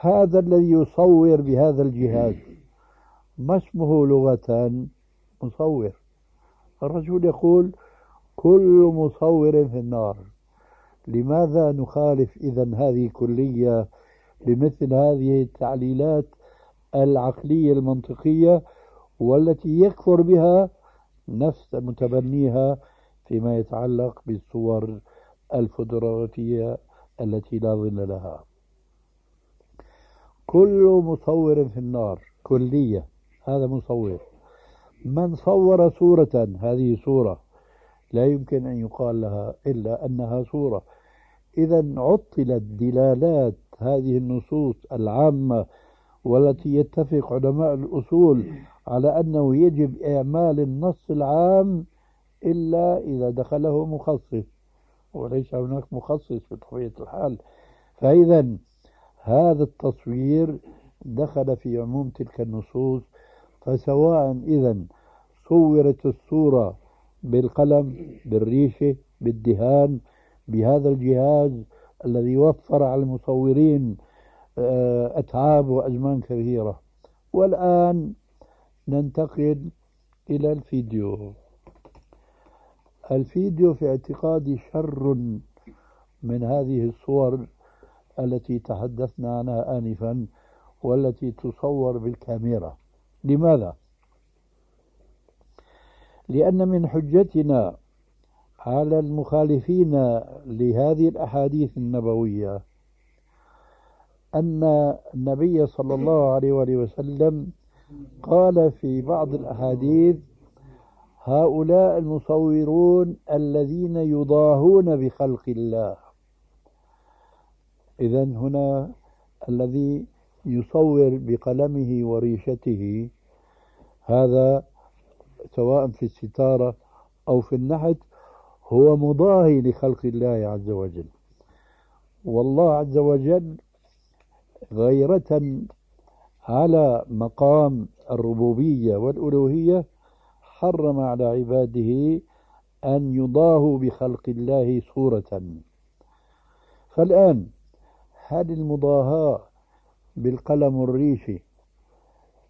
هذا الذي يصور بهذا الجهاز ما اسمه لغة مصور. الرجل يقول كل مصور في النار. لماذا نخالف إذا هذه كلية بمثل هذه التعليلات العقلية المنطقية والتي يكفر بها نفس متبنيها فيما يتعلق بالصور الفوتوغرافية التي لا ظل لها. كل مصور في النار كلية هذا مصور. من صور صورة هذه صورة لا يمكن أن يقال لها إلا أنها صورة. إذا عطلت دلالات هذه النصوص العامة والتي يتفق علماء الأصول على أنه يجب إعمال النص العام إلا إذا دخله مخصص وليس هناك مخصص بطبيعة الحال. فإذا هذا التصوير دخل في عموم تلك النصوص فسواء إذا صورت الصورة بالقلم بالريشة بالدهان بهذا الجهاز الذي وفر على المصورين آه، أتعاب وأزمان كثيرة. والآن ننتقل إلى الفيديو الفيديو في اعتقادي شر من هذه الصور التي تحدثنا عنها آنفا والتي تصور بالكاميرا لماذا؟ لأن من حجتنا على المخالفين لهذه الأحاديث النبوية أن النبي صلى الله عليه وسلم قال في بعض الأحاديث هؤلاء المصورون الذين يضاهون بخلق الله. إذا هنا الذي يصور بقلمه وريشته هذا سواء في الستارة أو في النحت هو مضاهي لخلق الله عز وجل. والله عز وجل غيرة على مقام الربوبية والألوهية حرم على عباده أن يضاهوا بخلق الله صورة. فالآن هل المضاهاة بالقلم الريشي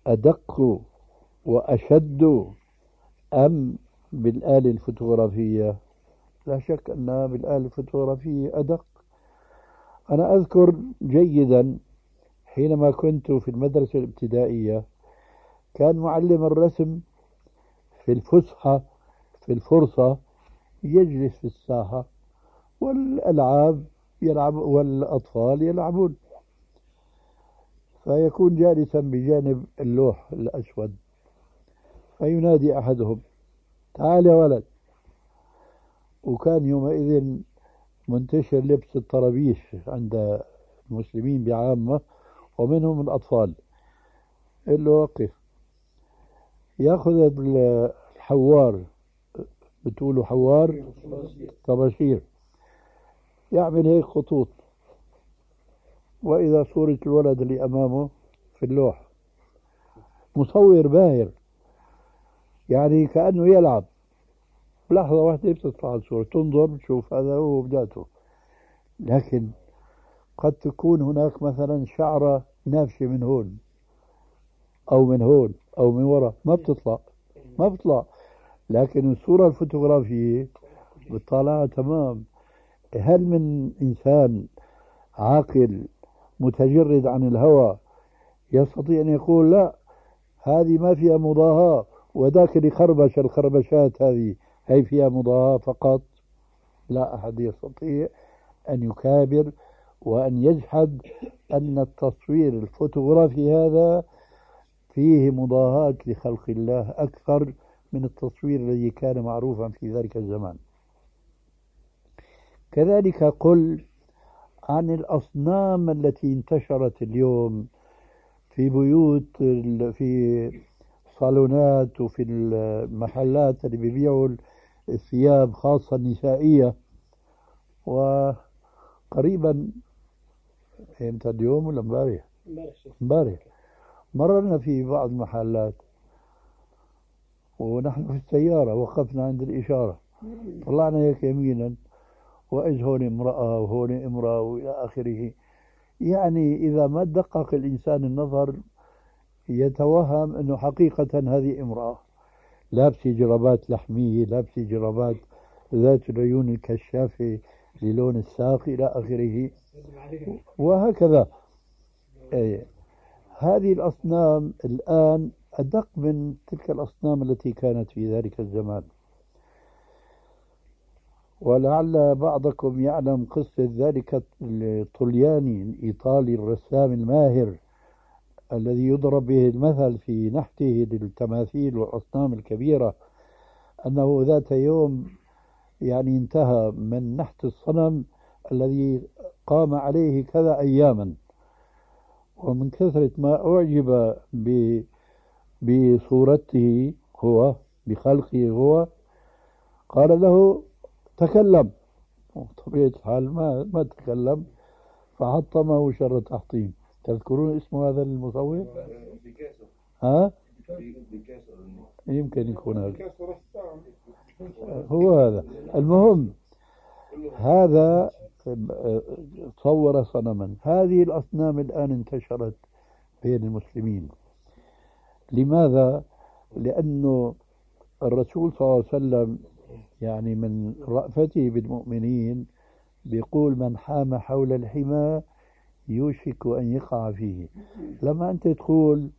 أدق وأشد أم بالآلة الفوتوغرافية؟ لا شك أنها بالآلة الفوتوغرافية أدق. أنا أذكر جيدا حينما كنت في المدرسة الابتدائية كان معلم الرسم في الفسحة في الفرصة يجلس في الساحة والألعاب يلعب والأطفال يلعبون. فيكون جالسا بجانب اللوح الأسود. فينادي أحدهم تعال يا ولد. وكان يومئذ منتشر لبس الطرابيش عند المسلمين بعامة. ومنهم الأطفال. قال له وقف ياخذ الحوار. بتقولوا حوار؟ طباشير. يعمل هيك خطوط. وإذا صورة الولد اللي أمامه في اللوح. مصور باهر. يعني كأنه يلعب. لحظة واحدة بتطلع الصورة. تنظر بتشوف هذا هو بداته لكن قد تكون هناك مثلا شعرة نافشة من هون أو من هون أو من وراء ما بتطلع ما بتطلع. لكن الصورة الفوتوغرافية بتطالعها تمام. هل من إنسان عاقل متجرد عن الهوى يستطيع أن يقول لا هذه ما فيها مضاهاة وذاك اللي خربش الخربشات هذه هي فيها مضاهاة فقط؟ لا أحد يستطيع أن يكابر وأن يجحد أن التصوير الفوتوغرافي هذا فيه مضاهاة لخلق الله أكثر من التصوير الذي كان معروفا في ذلك الزمان. كذلك قل عن الأصنام التي انتشرت اليوم في بيوت في صالونات وفي المحلات اللي بيبيعوا الثياب خاصة النسائية. وقريبا إمتى اليوم ولا امبارح؟ امبارح مررنا في بعض المحلات. ونحن في السيارة وقفنا عند الإشارة. طلعنا هيك يمينا. وإذ هون امرأة وهون امرأة وإلى آخره. يعني إذا ما دقق الإنسان النظر يتوهم أنه حقيقة هذه امرأة. لابسة جرابات لحمية لابسة جرابات ذات العيون الكشافة للون الساق إلى آخره. وهكذا. أي. هذه الأصنام الآن أدق من تلك الأصنام التي كانت في ذلك الزمان. ولعل بعضكم يعلم قصة ذلك الطلياني الإيطالي الرسام الماهر الذي يضرب به المثل في نحته للتماثيل والأصنام الكبيرة أنه ذات يوم يعني انتهى من نحت الصنم الذي قام عليه كذا أياما. ومن كثرة ما أعجب بصورته هو بخلقه هو قال له تكلم. طبيعة الحال ما ما تكلم فحطمه شر تحطيم تذكرون اسم هذا المصور؟ ها؟ يمكن يكون هذا. هو هذا. المهم هذا صور صنما. هذه الأصنام الآن انتشرت بين المسلمين. لماذا؟ لأنه الرسول صلى الله عليه وسلم يعني من رأفته بالمؤمنين بيقول من حام حول الحمى يوشك أن يقع فيه. لما أنت تقول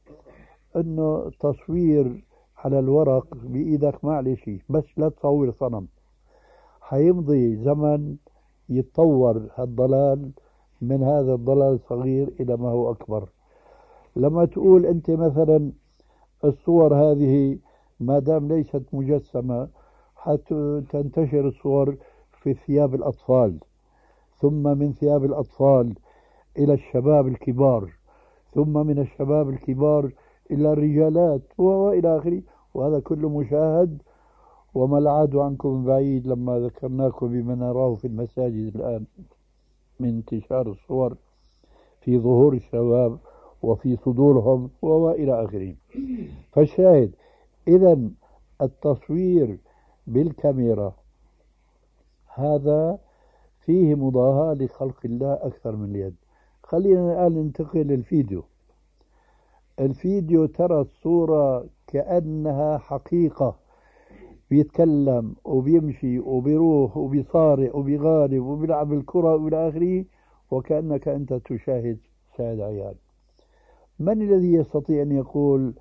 أنه تصوير على الورق بإيدك معلش بس لا تصور صنم. حيمضي زمن يتطور هالضلال من هذا الضلال الصغير إلى ما هو أكبر. لما تقول أنت مثلا الصور هذه ما دام ليست مجسمة حتى تنتشر الصور في ثياب الأطفال ثم من ثياب الأطفال إلى الشباب الكبار ثم من الشباب الكبار إلى الرجالات وإلى آخره. وهذا كله مشاهد وما العاد عنكم بعيد لما ذكرناكم بما نراه في المساجد الآن من انتشار الصور في ظهور الشباب وفي صدورهم وإلى آخره فالشاهد إذا التصوير بالكاميرا هذا فيه مضاهاة لخلق الله أكثر من اليد. خلينا الآن ننتقل للفيديو. الفيديو ترى الصورة كأنها حقيقة. بيتكلم وبيمشي وبيروح وبيصارع وبيغالب وبيلعب الكرة وإلى آخره وكأنك أنت تشاهد شاهد عيان من الذي يستطيع أن يقول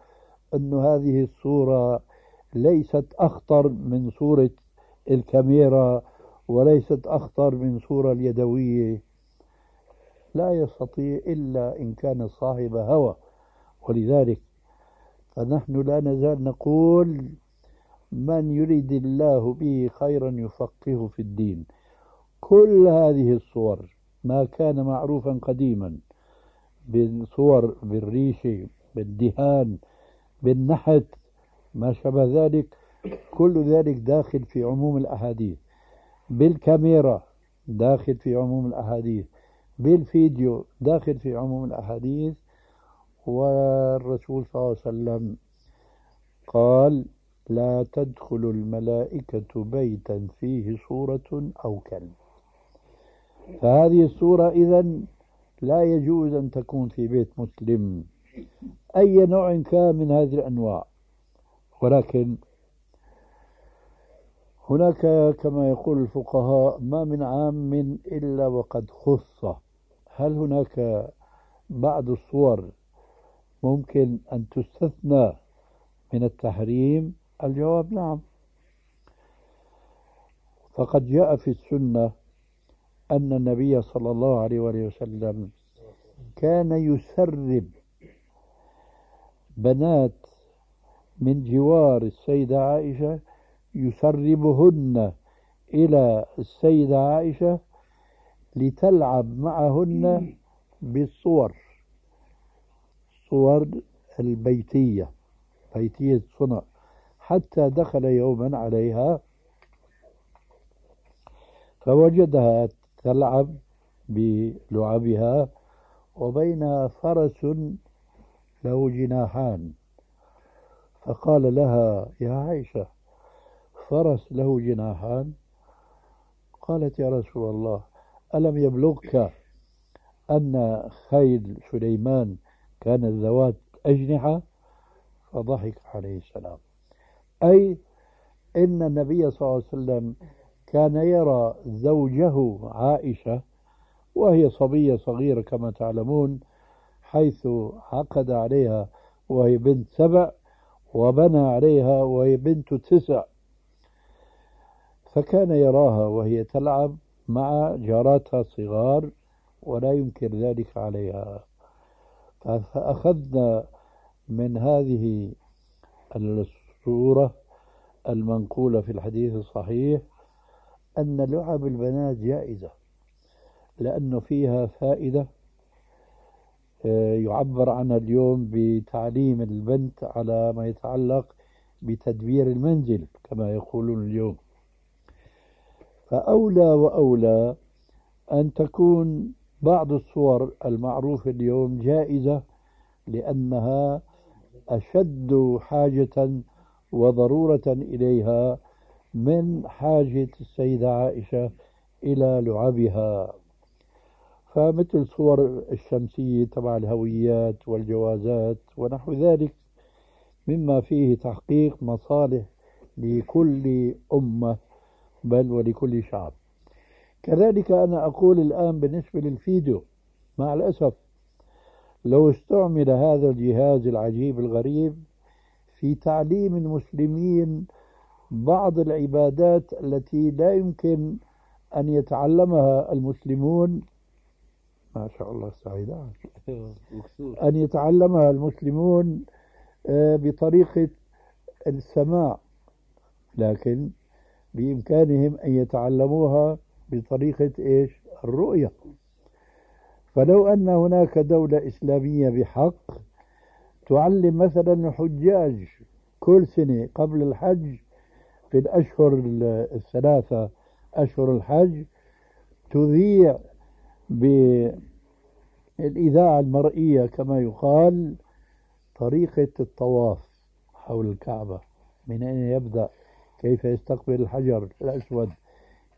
أن هذه الصورة ليست أخطر من صورة الكاميرا وليست أخطر من صورة اليدوية؟ لا يستطيع إلا إن كان صاحب هوى. ولذلك فنحن لا نزال نقول من يريد الله به خيرا يفقهه في الدين. كل هذه الصور ما كان معروفا قديما بالصور بالريشه بالدهان بالنحت ما شابه ذلك كل ذلك داخل في عموم الأحاديث. بالكاميرا داخل في عموم الأحاديث. بالفيديو داخل في عموم الأحاديث. والرسول صلى الله عليه وسلم قال لا تدخل الملائكة بيتا فيه صورة أو كلب. فهذه الصورة إذا لا يجوز أن تكون في بيت مسلم أي نوع كان من هذه الأنواع. ولكن هناك كما يقول الفقهاء ما من عام إلا وقد خص. هل هناك بعض الصور ممكن أن تستثنى من التحريم؟ الجواب نعم. فقد جاء في السنة أن النبي صلى الله عليه وسلم كان يسرب بنات من جوار السيدة عائشة يسربهن إلى السيدة عائشة لتلعب معهن بالصور. الصور البيتية بيتية صنع. حتى دخل يوما عليها فوجدها تلعب بلعبها وبينها فرس له جناحان. فقال لها يا عائشة فرس له جناحان؟ قالت يا رسول الله ألم يبلغك أن خيل سليمان كانت ذوات أجنحة فضحك عليه السلام. أي إن النبي صلى الله عليه وسلم كان يرى زوجه عائشة وهي صبية صغيرة كما تعلمون حيث عقد عليها وهي بنت سبع وبنى عليها وهي بنت تسع فكان يراها وهي تلعب مع جاراتها الصغار ولا ينكر ذلك عليها. فأخذنا من هذه الصورة المنقولة في الحديث الصحيح أن لعب البنات جائزة لأنه فيها فائدة آه، يعبر عنها اليوم بتعليم البنت على ما يتعلق بتدبير المنزل كما يقولون اليوم. فأولى وأولى أن تكون بعض الصور المعروفة اليوم جائزة لأنها أشد حاجة وضرورة إليها من حاجة السيدة عائشة إلى لعبها. فمثل صور الشمسية تبع الهويات والجوازات ونحو ذلك مما فيه تحقيق مصالح لكل أمة بل ولكل شعب. كذلك أنا أقول الآن بالنسبة للفيديو مع الأسف لو استعمل هذا الجهاز العجيب الغريب في تعليم المسلمين بعض العبادات التي لا يمكن أن يتعلمها المسلمون ما شاء الله سعيدة أن يتعلمها المسلمون آه، بطريقة السماع لكن بإمكانهم أن يتعلموها بطريقة إيش؟ الرؤية. فلو أن هناك دولة إسلامية بحق تعلم مثلا الحجاج كل سنة قبل الحج في الأشهر الثلاثة أشهر الحج تذيع بالإذاعة المرئية كما يقال طريقة الطواف حول الكعبة من أين يبدأ؟ كيف يستقبل الحجر الأسود؟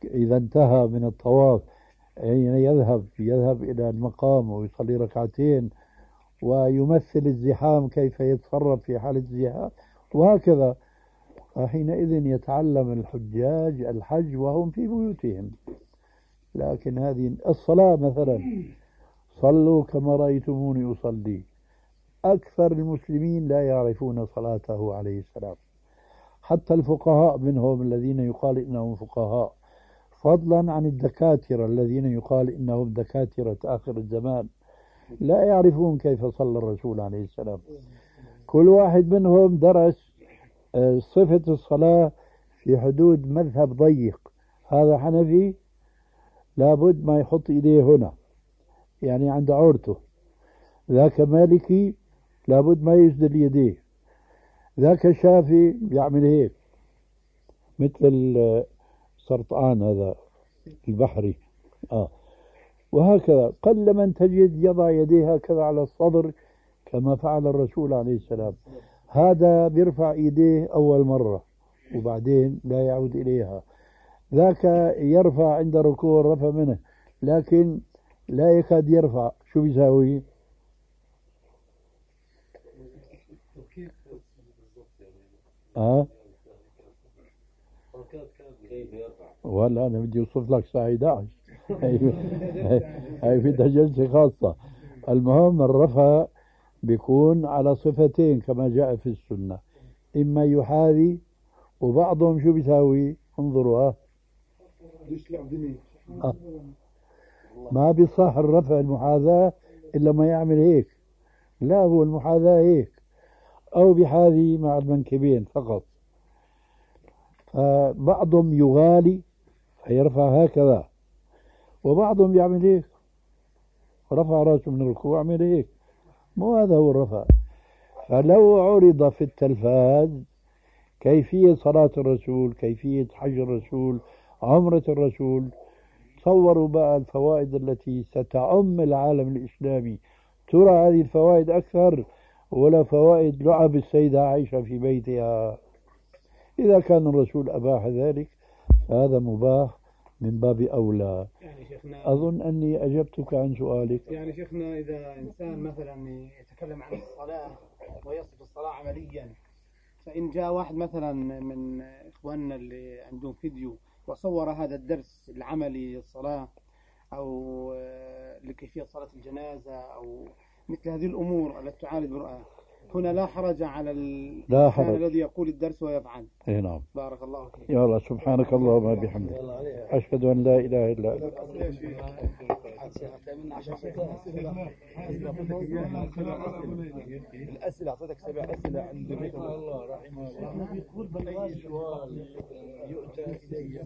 إذا انتهى من الطواف أين يذهب يذهب إلى المقام ويصلي ركعتين ويمثل الزحام كيف يتصرف في حالة الزحام وهكذا فحينئذ يتعلم الحجاج الحج وهم في بيوتهم. لكن هذه الصلاة مثلا صلوا كما رأيتموني أصلي. أكثر المسلمين لا يعرفون صلاته عليه السلام. حتى الفقهاء منهم الذين يقال إنهم فقهاء. فضلا عن الدكاترة الذين يقال إنهم دكاترة آخر الزمان. لا يعرفون كيف صلى الرسول عليه السلام. كل واحد منهم درس آه، صفة الصلاة في حدود مذهب ضيق. هذا حنفي لابد ما يحط إيديه هنا يعني عند عورته. ذاك مالكي لابد ما يسدل يديه. ذاك شافي بيعمل هيك مثل السرطان هذا البحري. آه. وهكذا قل من تجد يضع يديه هكذا على الصدر كما فعل الرسول عليه السلام. هذا بيرفع إيديه أول مرة وبعدين لا يعود إليها. ذاك يرفع عند ركوع الرفع منه لكن لا يكاد يرفع. شو بيساوي؟ ها؟ ولا أنا بدي أوصف لك الساعة 11 هي بدها جلسه خاصة. المهم الرفع بيكون على صفتين كما جاء في السنة. إما يحاذي وبعضهم شو بيساوي؟ انظروا ها. آه. ما بيصح الرفع المحاذاة إلا ما يعمل هيك. لا هو المحاذاة هيك. أو بحاذي مع المنكبين فقط. فبعضهم يغالي فيرفع هكذا. وبعضهم يعمل هيك. رفع راسه من الركوع عمل هيك. مو هذا هو الرفع. فلو عرض في التلفاز كيفية صلاة الرسول كيفية حج الرسول عمرة الرسول تصوروا بقى الفوائد التي ستعم العالم الإسلامي. ترى هذه الفوائد أكثر ولا فوائد لعب السيدة عائشة في بيتها؟ إذا كان الرسول أباح ذلك فهذا مباح من باب أولى. يعني شيخنا أظن أني أجبتك عن سؤالك. يعني شيخنا إذا إنسان مثلا يتكلم عن الصلاة ويصف الصلاة عمليا فإن جاء واحد مثلا من إخواننا اللي عندهم فيديو وصور هذا الدرس العملي للصلاة أو آه، لكيفية صلاة الجنازة أو مثل هذه الأمور التي تعالج برؤى هنا لا حرج على لا حرج. الذي يقول الدرس ويفعل. إي نعم. بارك الله فيك. يا الله سبحانك اللهم وبحمدك. أشهد أن لا إله إلا أنت. الأسئلة أعطيتك سبع أسئلة عند الله رحمه الله. يقول سؤال يؤتى إليه؟